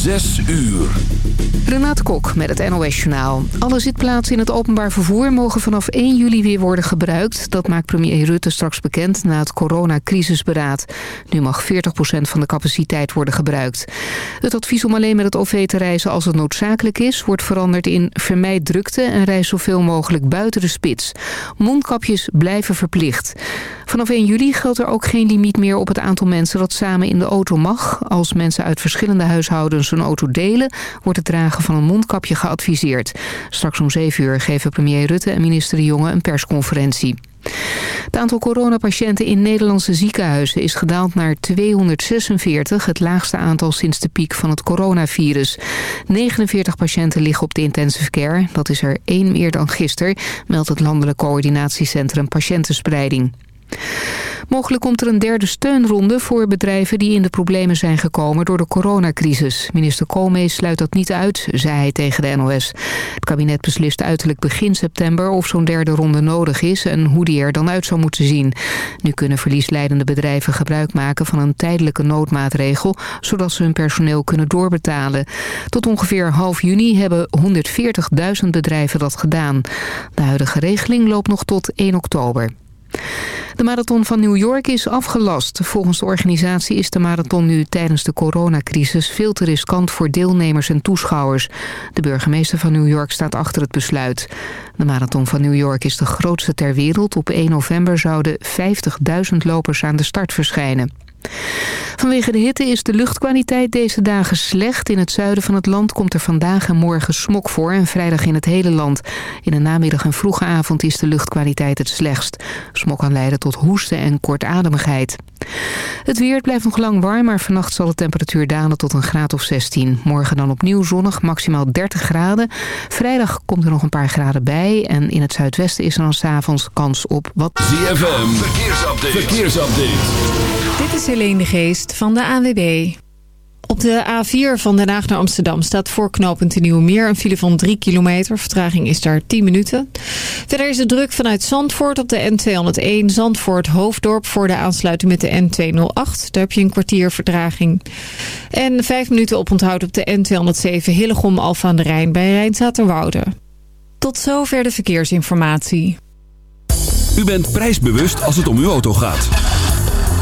Zes uur. Renate Kok met het NOS Journaal. Alle zitplaatsen in het openbaar vervoer mogen vanaf 1 juli weer worden gebruikt. Dat maakt premier Rutte straks bekend na het coronacrisisberaad. Nu mag 40% van de capaciteit worden gebruikt. Het advies om alleen met het OV te reizen als het noodzakelijk is... wordt veranderd in vermijd drukte en reis zoveel mogelijk buiten de spits. Mondkapjes blijven verplicht. Vanaf 1 juli geldt er ook geen limiet meer op het aantal mensen dat samen in de auto mag. Als mensen uit verschillende huishoudens een auto delen... wordt het dragen van een mondkapje geadviseerd. Straks om 7 uur geven premier Rutte en minister De Jonge een persconferentie. Het aantal coronapatiënten in Nederlandse ziekenhuizen is gedaald naar 246, het laagste aantal sinds de piek van het coronavirus. 49 patiënten liggen op de intensive care, dat is er één meer dan gisteren, meldt het Landelijk Coördinatiecentrum Patiëntenspreiding. Mogelijk komt er een derde steunronde voor bedrijven die in de problemen zijn gekomen door de coronacrisis. Minister Koolmees sluit dat niet uit, zei hij tegen de NOS. Het kabinet beslist uiterlijk begin september of zo'n derde ronde nodig is en hoe die er dan uit zou moeten zien. Nu kunnen verliesleidende bedrijven gebruik maken van een tijdelijke noodmaatregel, zodat ze hun personeel kunnen doorbetalen. Tot ongeveer half juni hebben 140.000 bedrijven dat gedaan. De huidige regeling loopt nog tot 1 oktober. De marathon van New York is afgelast. Volgens de organisatie is de marathon nu tijdens de coronacrisis veel te riskant voor deelnemers en toeschouwers. De burgemeester van New York staat achter het besluit. De marathon van New York is de grootste ter wereld. Op 1 november zouden 50.000 lopers aan de start verschijnen. Vanwege de hitte is de luchtkwaliteit deze dagen slecht. In het zuiden van het land komt er vandaag en morgen smok voor... en vrijdag in het hele land. In de namiddag en vroege avond is de luchtkwaliteit het slechtst. Smok kan leiden tot hoesten en kortademigheid. Het weer blijft nog lang warm, maar vannacht zal de temperatuur dalen tot een graad of 16. Morgen dan opnieuw zonnig, maximaal 30 graden. Vrijdag komt er nog een paar graden bij. En in het zuidwesten is er dan s'avonds kans op wat... ZFM, verkeersupdate. verkeersupdate. Dit is Helene de Geest van de ANWB. Op de A4 van Den Haag naar Amsterdam staat voor knooppunt de Nieuwe Meer een file van 3 kilometer. Vertraging is daar 10 minuten. Verder is het druk vanuit Zandvoort op de N201 Zandvoort Hoofddorp voor de aansluiting met de N208. Daar heb je een kwartier vertraging. En 5 minuten oponthoud op de N207 Hillegom Alfa aan de Rijn bij Rijnzaterwoude. Tot zover de verkeersinformatie. U bent prijsbewust als het om uw auto gaat.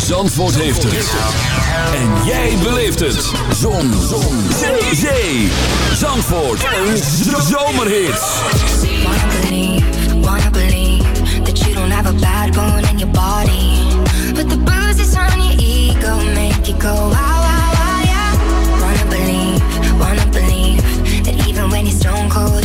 Zandvoort heeft het. En jij beleeft het. Zon. Zon. Zee. Zandvoort. Een zomerhit. Wanna believe, wanna believe that you don't have a bad bone in your body. But the bruises on your ego make you go wow. Wanna believe, wanna believe that even when you're stone cold,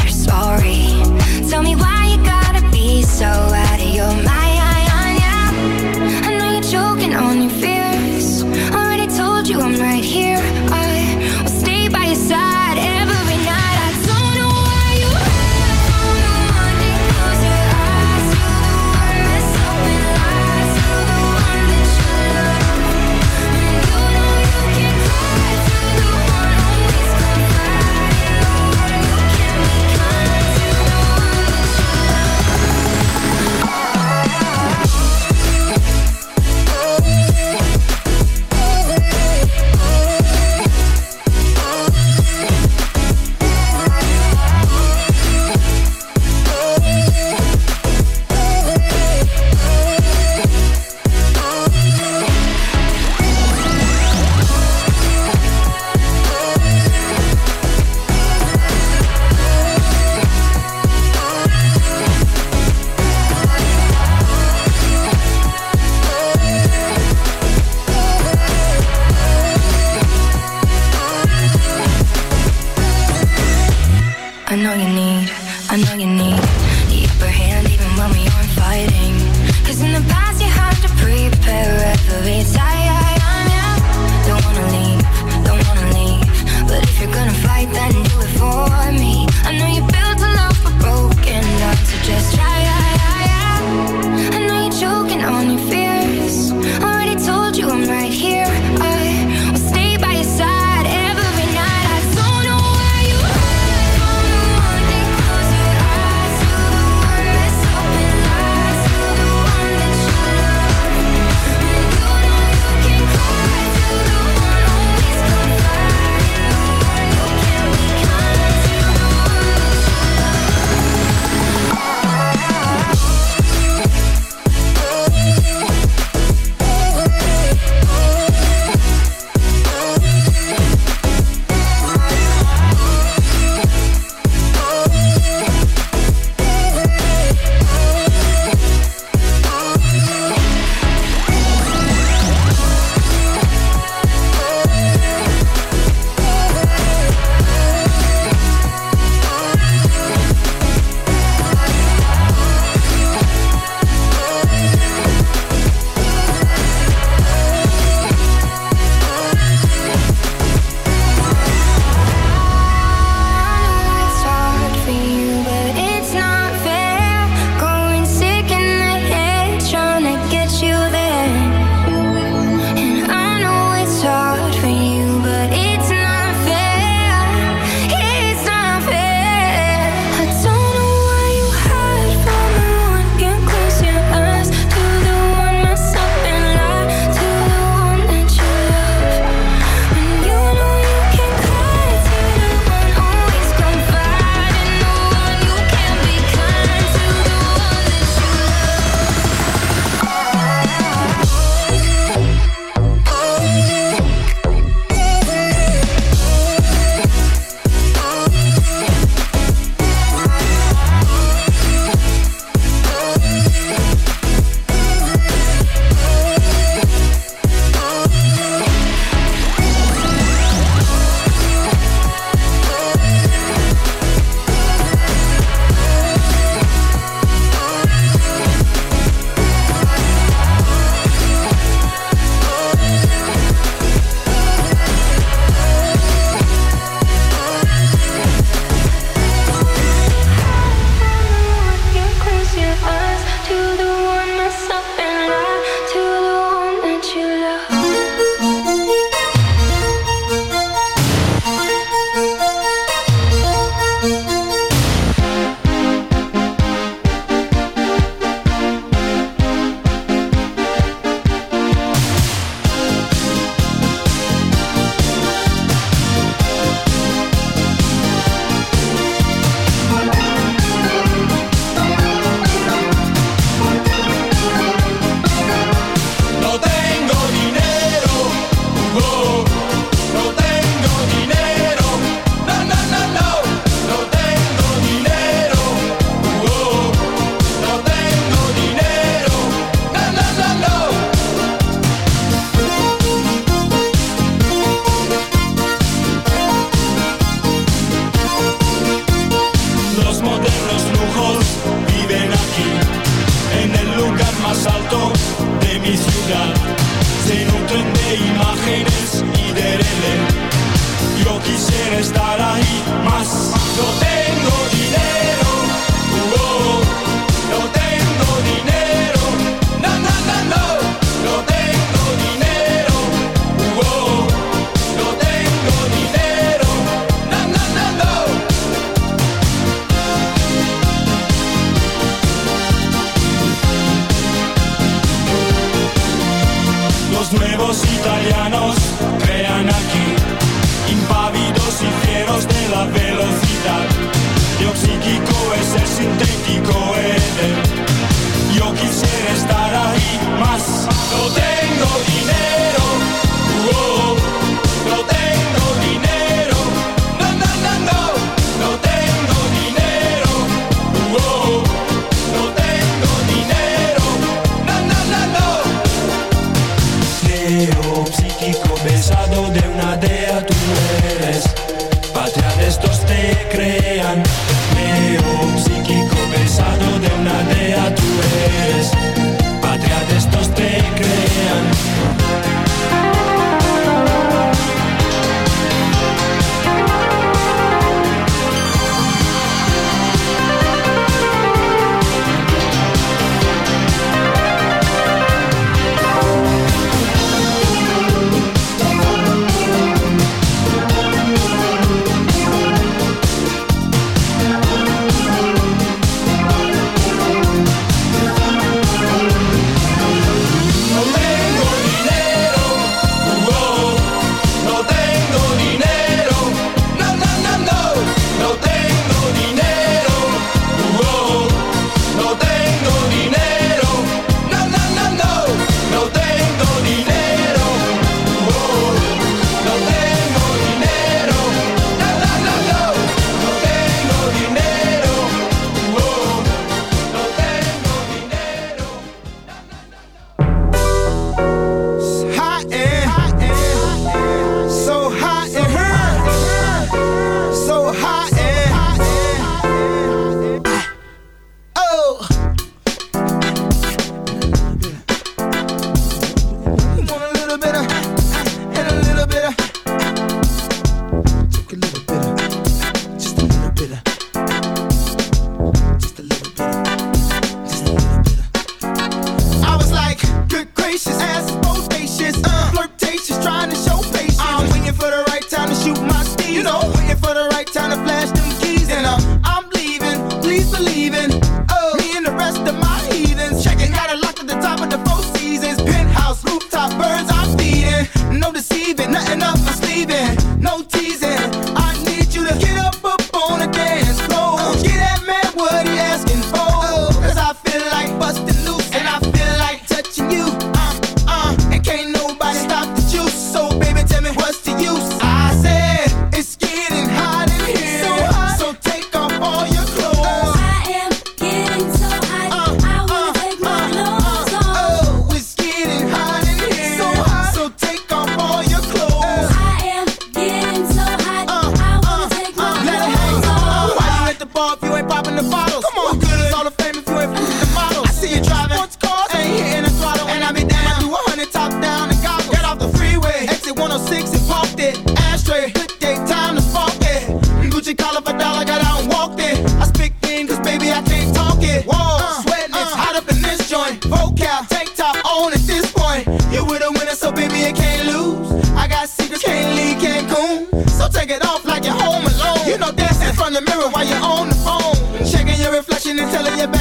Can't talk it. Sweating, it's uh. hot up in this joint. Vocal, tank top on at this point. You with a winner, so baby, you can't lose. I got secrets, can't leave Cancun. So take it off like you're home alone. You know, dancing in front of the mirror while you're on the phone. Checking your reflection and telling your best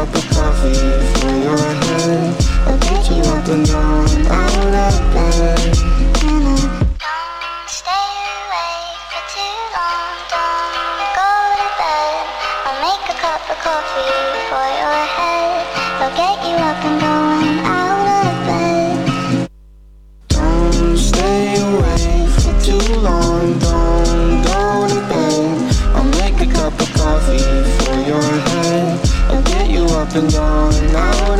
Cup of coffee for your head. I'll get you up and down, out of and down, out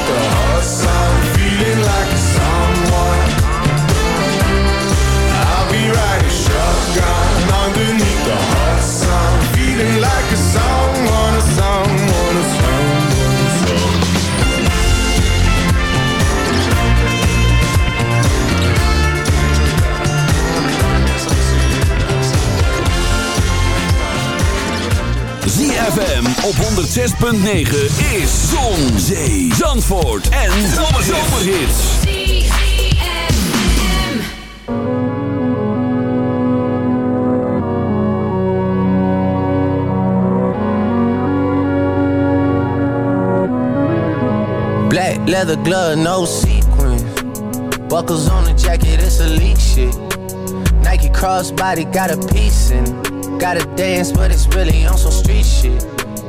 106.9 is Zon, Zee, Zandvoort en Zomerhits. Black leather glove, no sequins. Buckles on the jacket, it's elite shit. Nike crossbody got a piece in it. Gotta dance, but it's really on some street shit.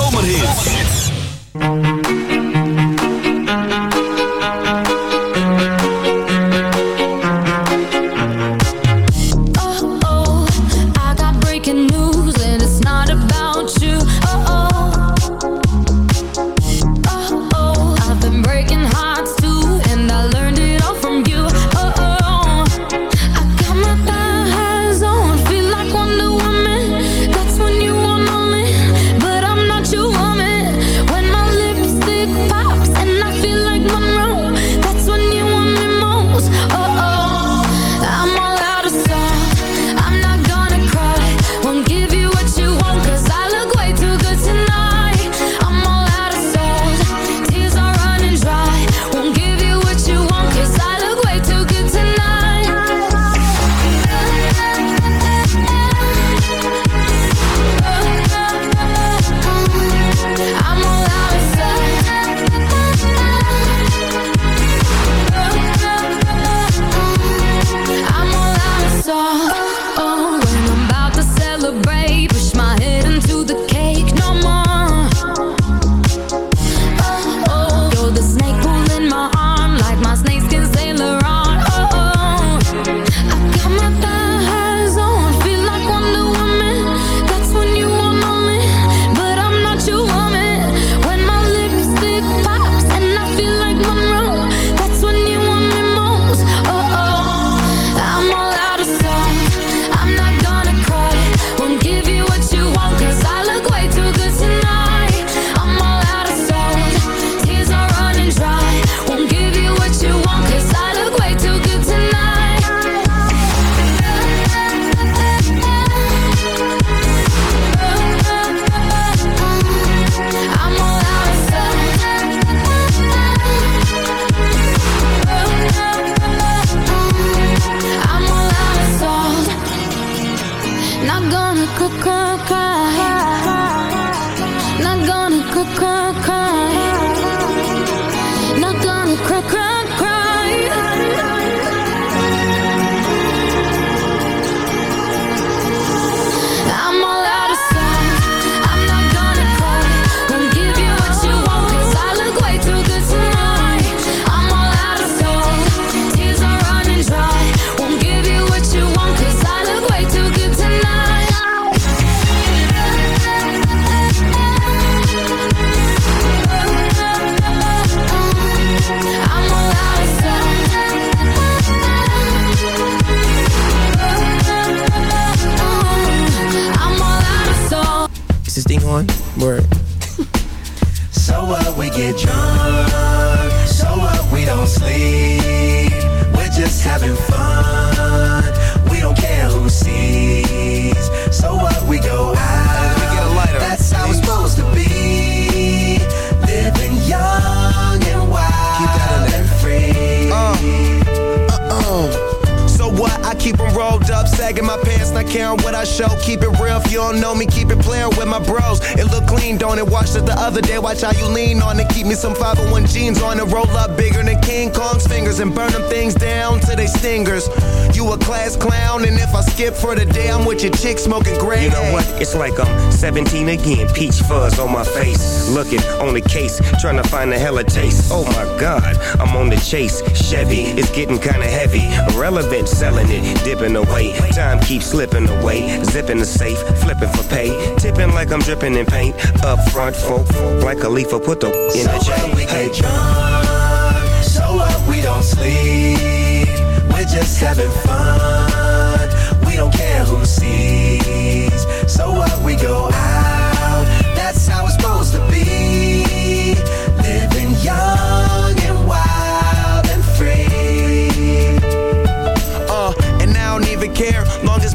zomerhits. on my face. Looking on the case, trying to find a hella taste. Oh my god, I'm on the chase. Chevy, it's getting kinda heavy. Irrelevant, selling it, dipping away. Time keeps slipping away. Zipping the safe, flipping for pay. Tipping like I'm dripping in paint. Up front, folk, like a leaf, put the in so the chain. we hey. get drunk, so what we don't sleep. We're just having fun. We don't care who sees. So what we go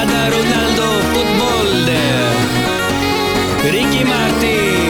Enchilada, Ronaldo, fútbol. Ricky Martin.